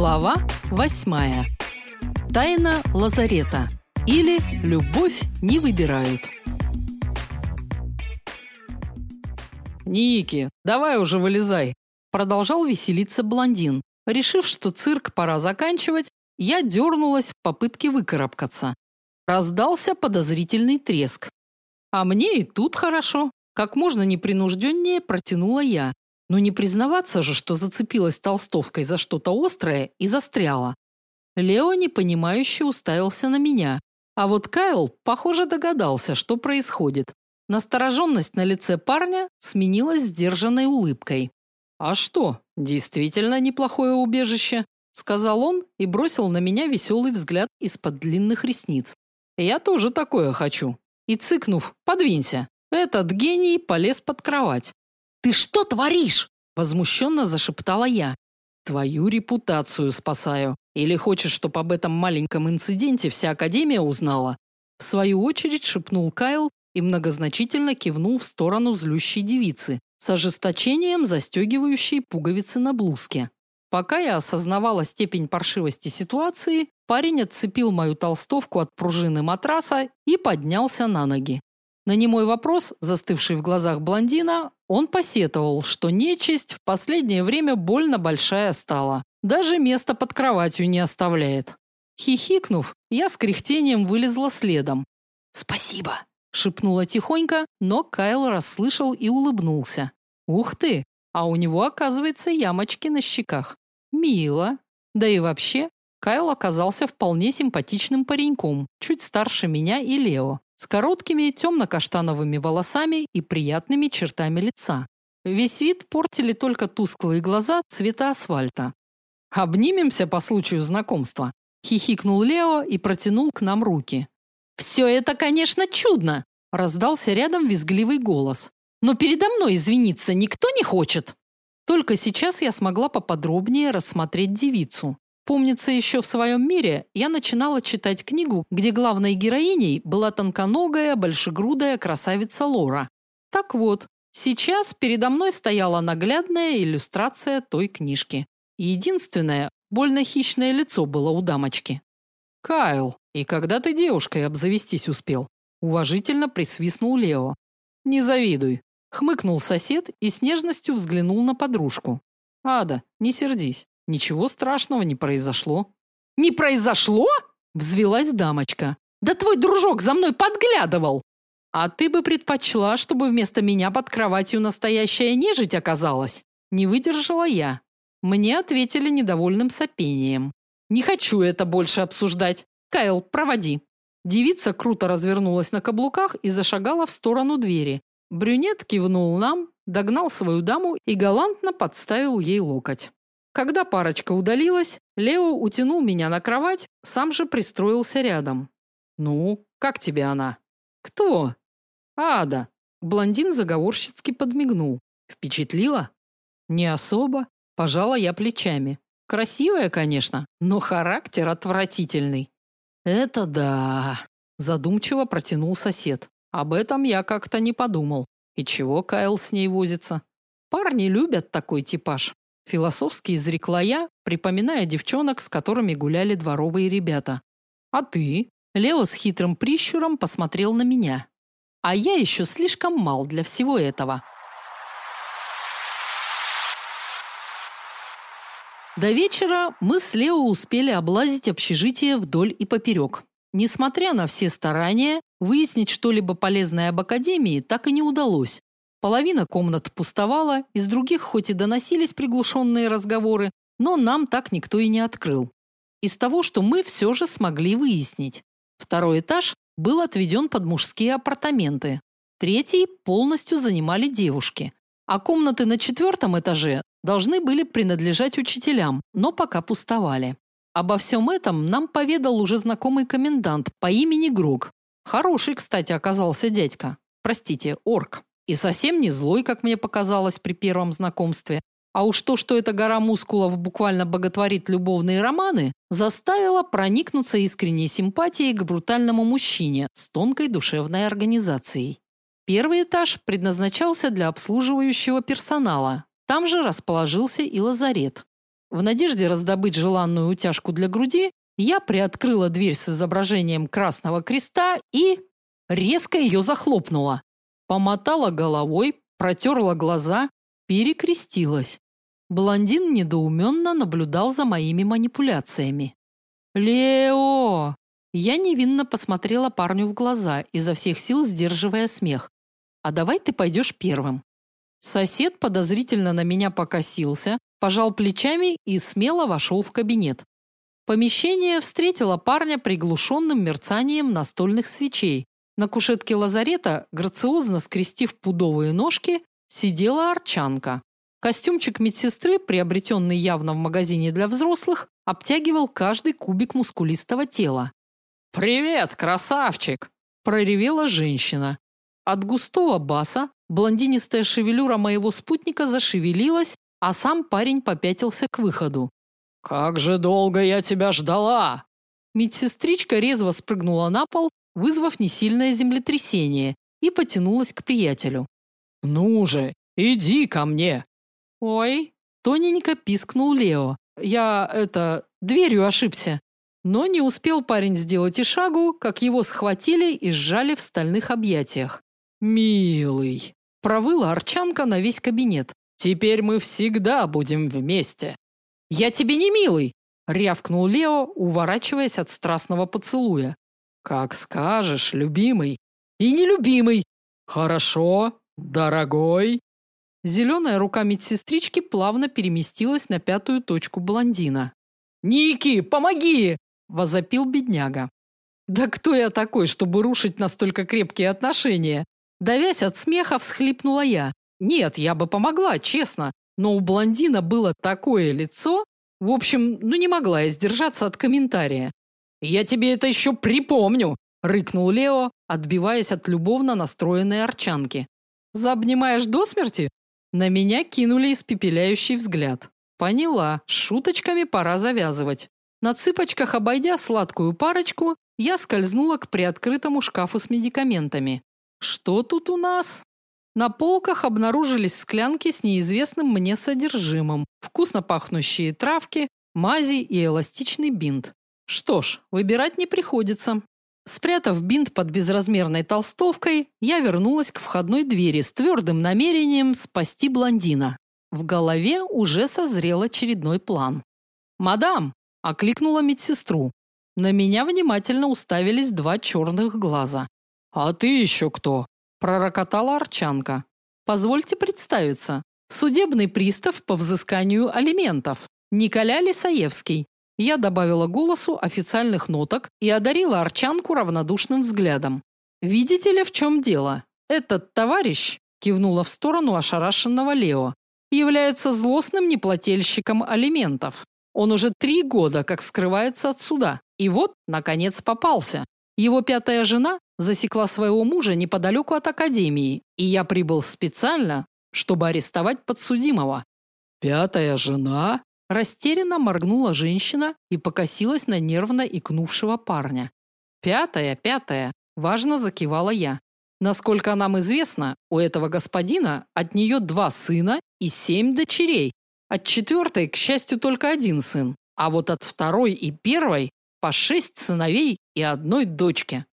Глава восьмая. Тайна лазарета или любовь не выбирают. Ники, давай уже вылезай, продолжал веселиться блондин. Решив, что цирк пора заканчивать, я дернулась в попытке выкарабкаться. Раздался подозрительный треск. А мне и тут хорошо. Как можно непринужденнее протянула я. Но не признаваться же, что зацепилась толстовкой за что-то острое и застряла. Лео непонимающе уставился на меня, а вот Кайл, похоже, догадался, что происходит. Настороженность на лице парня сменилась сдержанной улыбкой. А что? Действительно неплохое убежище, сказал он и бросил на меня веселый взгляд из-под длинных ресниц. Я тоже такое хочу. И цыкнув: "Подвинься". Этот гений полез под кровать. Ты что творишь? возмущенно зашептала я. Твою репутацию спасаю. Или хочешь, чтобы об этом маленьком инциденте вся академия узнала? В свою очередь шепнул Кайл и многозначительно кивнул в сторону злющей девицы, с ожесточением застегивающей пуговицы на блузке. Пока я осознавала степень паршивости ситуации, парень отцепил мою толстовку от пружины матраса и поднялся на ноги. На немой вопрос, застывший в глазах блондина, он посетовал, что нечисть в последнее время больно большая стала. Даже место под кроватью не оставляет. Хихикнув, я с кряхтением вылезла следом. "Спасибо", шепнула тихонько, но Кайл расслышал и улыбнулся. Ух ты, а у него, оказывается, ямочки на щеках. Мило. Да и вообще, Кайл оказался вполне симпатичным пареньком, чуть старше меня и Лео с короткими темно-каштановыми волосами и приятными чертами лица. Весь вид портили только тусклые глаза цвета асфальта. Обнимемся по случаю знакомства, хихикнул Лео и протянул к нам руки. «Все это, конечно, чудно, раздался рядом визгливый голос. Но передо мной извиниться никто не хочет. Только сейчас я смогла поподробнее рассмотреть девицу. Помнится, еще в своем мире я начинала читать книгу, где главной героиней была тонконогая, большегрудая красавица Лора. Так вот, сейчас передо мной стояла наглядная иллюстрация той книжки. Единственное, больно хищное лицо было у дамочки. Кайл, и когда ты девушкой обзавестись успел? уважительно присвистнул Лео. Не завидуй, хмыкнул сосед и с нежностью взглянул на подружку. Ада, не сердись. Ничего страшного не произошло. Не произошло? взвилась дамочка. Да твой дружок за мной подглядывал. А ты бы предпочла, чтобы вместо меня под кроватью настоящая нежить оказалась? Не выдержала я. Мне ответили недовольным сопением. Не хочу это больше обсуждать. Кайл, проводи. Девица круто развернулась на каблуках и зашагала в сторону двери. Брюнет кивнул нам, догнал свою даму и галантно подставил ей локоть. Когда парочка удалилась, Лео утянул меня на кровать, сам же пристроился рядом. Ну, как тебе она? Кто? Ада. Блондин заговорщицки подмигнул. Впечатлила? Не особо, пожала я плечами. Красивая, конечно, но характер отвратительный. Это да, задумчиво протянул сосед. Об этом я как-то не подумал. И чего Кайл с ней возится? Парни любят такой типаж. Философски изрекла я, припоминая девчонок, с которыми гуляли дворовые ребята. А ты? Лео с хитрым прищуром посмотрел на меня. А я еще слишком мал для всего этого. До вечера мы с Лео успели облазить общежитие вдоль и поперек. Несмотря на все старания, выяснить что-либо полезное об академии так и не удалось. Половина комнат пустовала, из других хоть и доносились приглушенные разговоры, но нам так никто и не открыл. Из того, что мы все же смогли выяснить. Второй этаж был отведен под мужские апартаменты. Третий полностью занимали девушки, а комнаты на четвертом этаже должны были принадлежать учителям, но пока пустовали. Обо всем этом нам поведал уже знакомый комендант по имени Грог. Хороший, кстати, оказался дядька. Простите, орк. И совсем не злой, как мне показалось при первом знакомстве. А уж то, что эта гора мускулов буквально боготворит любовные романы, заставило проникнуться искренней симпатией к брутальному мужчине с тонкой душевной организацией. Первый этаж предназначался для обслуживающего персонала. Там же расположился и лазарет. В надежде раздобыть желанную утяжку для груди, я приоткрыла дверь с изображением красного креста и резко ее захлопнула. Помотала головой, протерла глаза, перекрестилась. Блондин недоуменно наблюдал за моими манипуляциями. Лео! Я невинно посмотрела парню в глаза, изо всех сил сдерживая смех. А давай ты пойдешь первым. Сосед подозрительно на меня покосился, пожал плечами и смело вошел в кабинет. Помещение встретило парня приглушенным мерцанием настольных свечей. На кушетке лазарета, грациозно скрестив пудовые ножки, сидела арчанка. Костюмчик медсестры, приобретенный явно в магазине для взрослых, обтягивал каждый кубик мускулистого тела. «Привет, красавчик!» – проревела женщина. От густого баса блондинистая шевелюра моего спутника зашевелилась, а сам парень попятился к выходу. Как же долго я тебя ждала. Медсестричка резво спрыгнула на пол, вызвав несильное землетрясение, и потянулась к приятелю. Ну же, иди ко мне. Ой, тоненько пискнул Лео. Я это дверью ошибся. Но не успел парень сделать и шагу, как его схватили и сжали в стальных объятиях. Милый, провыла арчанка на весь кабинет. Теперь мы всегда будем вместе. Я тебе не милый, рявкнул Лео, уворачиваясь от страстного поцелуя. Как скажешь, любимый. И нелюбимый. Хорошо, дорогой. Зеленая рука медсестрички плавно переместилась на пятую точку блондина. "Ники, помоги!" возопил бедняга. Да кто я такой, чтобы рушить настолько крепкие отношения? Давясь от смеха, всхлипнула я. Нет, я бы помогла, честно, но у блондина было такое лицо, в общем, ну не могла я сдержаться от комментария. Я тебе это еще припомню, рыкнул Лео, отбиваясь от любовно настроенной арчанки. Заобнимаешь до смерти? На меня кинули испепеляющий взгляд. Поняла, шуточками пора завязывать. На цыпочках обойдя сладкую парочку, я скользнула к приоткрытому шкафу с медикаментами. Что тут у нас? На полках обнаружились склянки с неизвестным мне содержимым, вкусно пахнущие травки, мази и эластичный бинт. Что ж, выбирать не приходится. Спрятав бинт под безразмерной толстовкой, я вернулась к входной двери с твердым намерением спасти блондина. В голове уже созрел очередной план. "Мадам", окликнула медсестру. На меня внимательно уставились два черных глаза. А ты еще кто? пророкотала Арчанка. Позвольте представиться. Судебный пристав по взысканию алиментов. Николя Лисаевский. Я добавила голосу официальных ноток и одарила Арчанку равнодушным взглядом. Видите ли, в чем дело? Этот товарищ, кивнула в сторону ошарашенного Лео, является злостным неплательщиком алиментов. Он уже три года как скрывается от суда. И вот, наконец, попался. Его пятая жена засекла своего мужа неподалеку от академии, и я прибыл специально, чтобы арестовать подсудимого. Пятая жена? Растерянно моргнула женщина и покосилась на нервно икнувшего парня. Пятая, пятая, важно закивала я. Насколько нам известно, у этого господина от нее два сына и семь дочерей. От четвертой, к счастью, только один сын, а вот от второй и первой по шесть сыновей и одной дочке.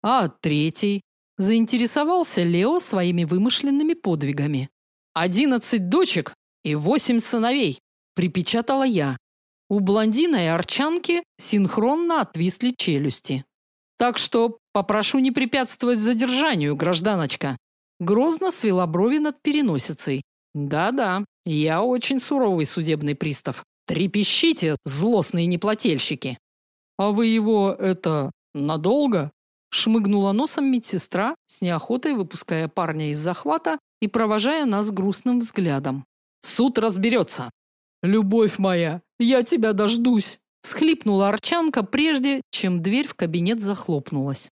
А от третьей заинтересовался Лео своими вымышленными подвигами. «Одиннадцать дочек и восемь сыновей, припечатала я. У блондина и арчанки синхронно отвисли челюсти. Так что попрошу не препятствовать задержанию, гражданочка. Грозно свела брови над переносицей. Да-да, я очень суровый судебный пристав. Трепещите, злостные неплательщики. А вы его это надолго? Шмыгнула носом медсестра, с неохотой выпуская парня из захвата и провожая нас грустным взглядом. Суд разберется. Любовь моя, я тебя дождусь, всхлипнула Арчанка прежде, чем дверь в кабинет захлопнулась.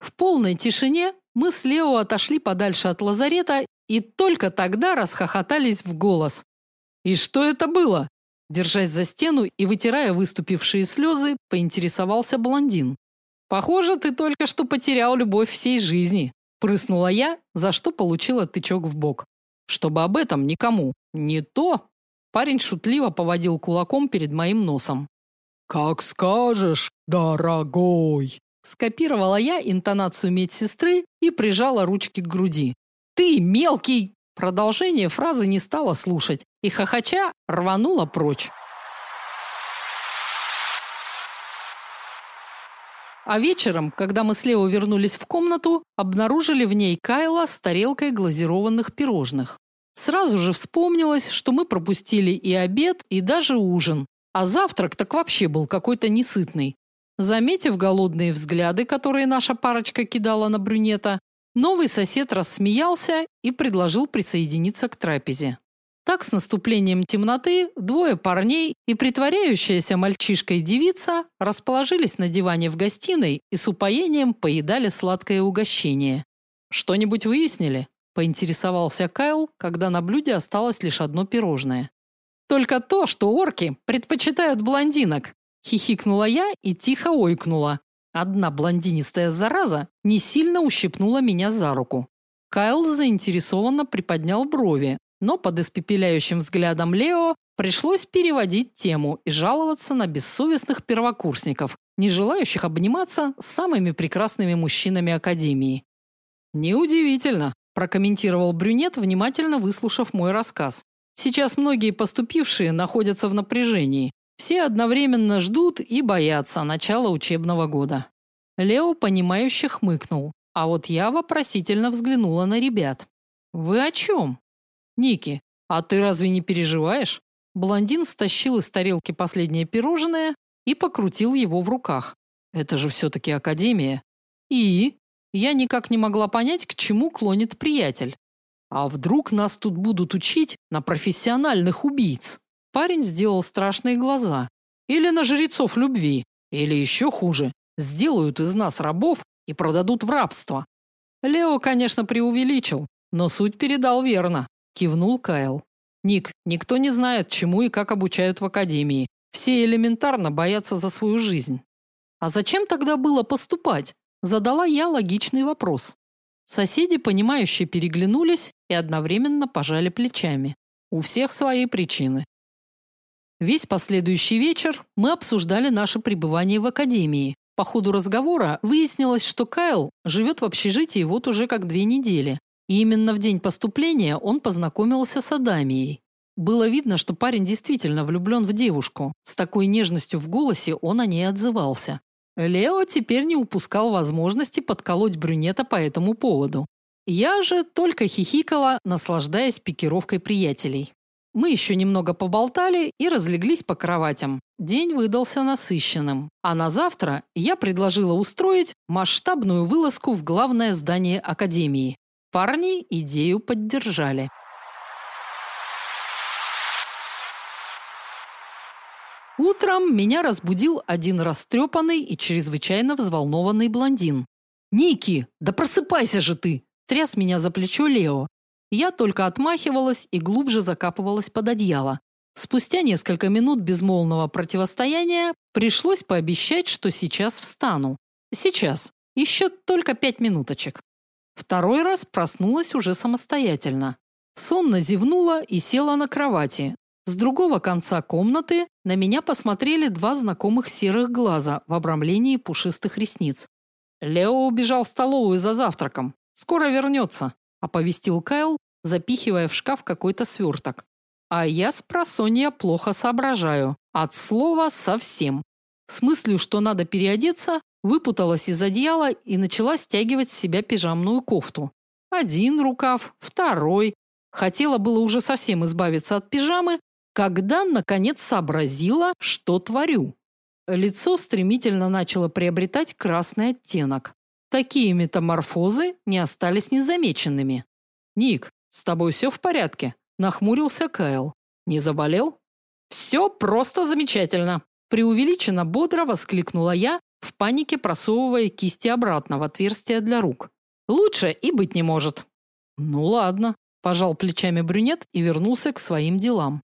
В полной тишине мы с Лео отошли подальше от лазарета и только тогда расхохотались в голос. И что это было? Держась за стену и вытирая выступившие слезы, поинтересовался блондин. Похоже, ты только что потерял любовь всей жизни, прыснула я, за что получила тычок в бок. Чтобы об этом никому. Не то. Парень шутливо поводил кулаком перед моим носом. Как скажешь, дорогой. Скопировала я интонацию медсестры и прижала ручки к груди. Ты мелкий. Продолжение фразы не стала слушать и хохоча рванула прочь. А вечером, когда мы с Лео вернулись в комнату, обнаружили в ней Кайла с тарелкой глазированных пирожных. Сразу же вспомнилось, что мы пропустили и обед, и даже ужин. А завтрак так вообще был какой-то несытный. Заметив голодные взгляды, которые наша парочка кидала на брюнета, новый сосед рассмеялся и предложил присоединиться к трапезе. Так с наступлением темноты двое парней и притворяющаяся мальчишкой девица расположились на диване в гостиной и с упоением поедали сладкое угощение. Что-нибудь выяснили? Поинтересовался Кайл, когда на блюде осталось лишь одно пирожное. Только то, что орки предпочитают блондинок, хихикнула я и тихо ойкнула. Одна блондинистая зараза не сильно ущипнула меня за руку. Кайл заинтересованно приподнял брови, но под испепеляющим взглядом Лео пришлось переводить тему и жаловаться на бессовестных первокурсников, не желающих обниматься с самыми прекрасными мужчинами академии. Неудивительно, прокомментировал брюнет, внимательно выслушав мой рассказ. Сейчас многие поступившие находятся в напряжении. Все одновременно ждут и боятся начала учебного года. Лео понимающе хмыкнул, а вот я вопросительно взглянула на ребят. Вы о чем?» Ники, а ты разве не переживаешь? Блондин стащил из тарелки последнее пирожное и покрутил его в руках. Это же все таки академия. И я никак не могла понять, к чему клонит приятель. А вдруг нас тут будут учить на профессиональных убийц? Парень сделал страшные глаза. Или на жрецов любви, или еще хуже, сделают из нас рабов и продадут в рабство. Лео, конечно, преувеличил, но суть передал верно кивнул Кайл. Ник, никто не знает, чему и как обучают в академии. Все элементарно боятся за свою жизнь. А зачем тогда было поступать? Задала я логичный вопрос. Соседи, понимающе переглянулись и одновременно пожали плечами. У всех свои причины. Весь последующий вечер мы обсуждали наше пребывание в академии. По ходу разговора выяснилось, что Кайл живет в общежитии вот уже как две недели, и именно в день поступления он познакомился с Адамией. Было видно, что парень действительно влюблен в девушку. С такой нежностью в голосе он о ней отзывался. Лео теперь не упускал возможности подколоть брюнета по этому поводу. Я же только хихикала, наслаждаясь пикировкой приятелей. Мы еще немного поболтали и разлеглись по кроватям. День выдался насыщенным. А на завтра я предложила устроить масштабную вылазку в главное здание академии. Парни идею поддержали. Утром меня разбудил один растрепанный и чрезвычайно взволнованный блондин. "Ники, да просыпайся же ты", тряс меня за плечо Лео. Я только отмахивалась и глубже закапывалась под одеяло. Спустя несколько минут безмолвного противостояния пришлось пообещать, что сейчас встану. Сейчас. Еще только пять минуточек. Второй раз проснулась уже самостоятельно. Сонно зевнула и села на кровати. С другого конца комнаты на меня посмотрели два знакомых серых глаза в обрамлении пушистых ресниц. Лео убежал в столовую за завтраком. Скоро вернется», – оповестил Кайл, запихивая в шкаф какой-то сверток. А я с просонья плохо соображаю. От слова совсем. С мыслью, что надо переодеться, выпуталась из одеяла и начала стягивать с себя пижамную кофту. Один рукав, второй. Хотела было уже совсем избавиться от пижамы, когда наконец сообразила, что творю. Лицо стремительно начало приобретать красный оттенок. Такие метаморфозы не остались незамеченными. Ник, с тобой все в порядке? нахмурился Кайл. Не заболел? «Все просто замечательно, преувеличенно бодро воскликнула я, в панике просовывая кисти обратно в отверстие для рук. Лучше и быть не может. Ну ладно, пожал плечами брюнет и вернулся к своим делам.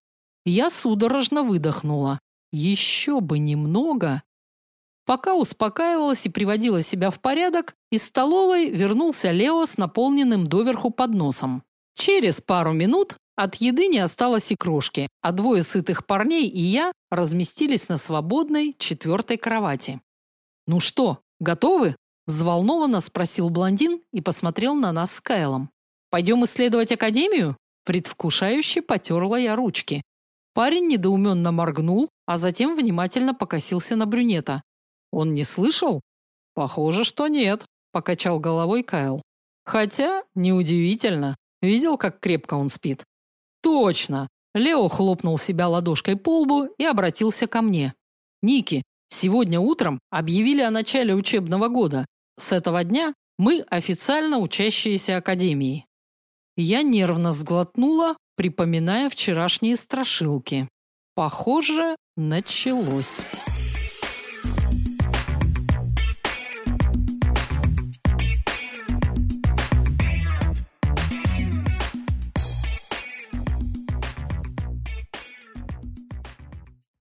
Я судорожно выдохнула. Еще бы немного. Пока успокаивалась и приводила себя в порядок, из столовой вернулся Лео с наполненным доверху подносом. Через пару минут От еды не осталось и крошки, а двое сытых парней и я разместились на свободной четвертой кровати. "Ну что, готовы?" взволнованно спросил блондин и посмотрел на нас с Кайлом. «Пойдем исследовать академию?" предвкушающе потерла я ручки. Парень недоуменно моргнул, а затем внимательно покосился на брюнета. Он не слышал? Похоже, что нет, покачал головой Кайл. Хотя, неудивительно. Видел, как крепко он спит. Точно. Лео хлопнул себя ладошкой по лбу и обратился ко мне. Ники, сегодня утром объявили о начале учебного года. С этого дня мы официально учащиеся академии. Я нервно сглотнула, припоминая вчерашние страшилки. Похоже, началось.